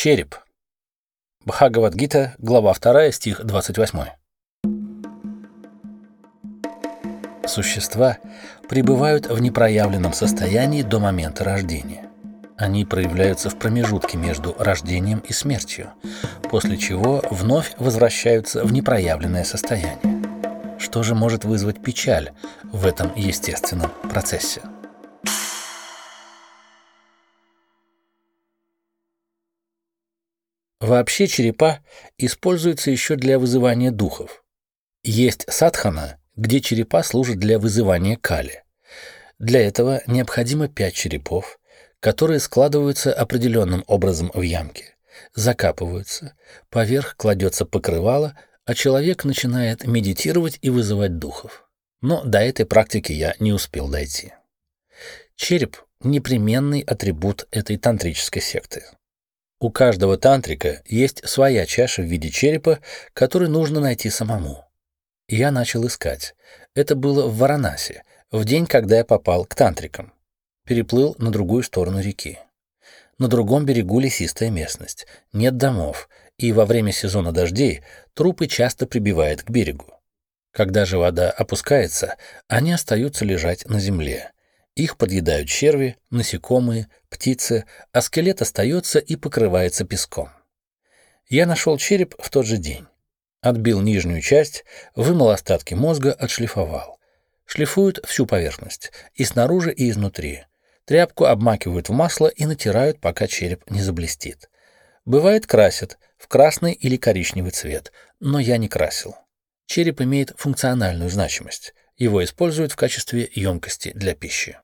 Череп. Бхагавадгита, глава 2, стих 28. Существа пребывают в непроявленном состоянии до момента рождения. Они проявляются в промежутке между рождением и смертью, после чего вновь возвращаются в непроявленное состояние. Что же может вызвать печаль в этом естественном процессе? Вообще черепа используются еще для вызывания духов. Есть садхана, где черепа служат для вызывания кали. Для этого необходимо пять черепов, которые складываются определенным образом в ямке, закапываются, поверх кладется покрывало, а человек начинает медитировать и вызывать духов. Но до этой практики я не успел дойти. Череп — непременный атрибут этой тантрической секты. У каждого тантрика есть своя чаша в виде черепа, который нужно найти самому. Я начал искать. Это было в Варанаси, в день, когда я попал к тантрикам. Переплыл на другую сторону реки. На другом берегу лесистая местность, нет домов, и во время сезона дождей трупы часто прибивают к берегу. Когда же вода опускается, они остаются лежать на земле. Их подъедают черви, насекомые, птицы, а скелет остается и покрывается песком. Я нашел череп в тот же день. Отбил нижнюю часть, вымыл остатки мозга, отшлифовал. Шлифуют всю поверхность, и снаружи, и изнутри. Тряпку обмакивают в масло и натирают, пока череп не заблестит. Бывает, красят в красный или коричневый цвет, но я не красил. Череп имеет функциональную значимость. Его используют в качестве емкости для пищи.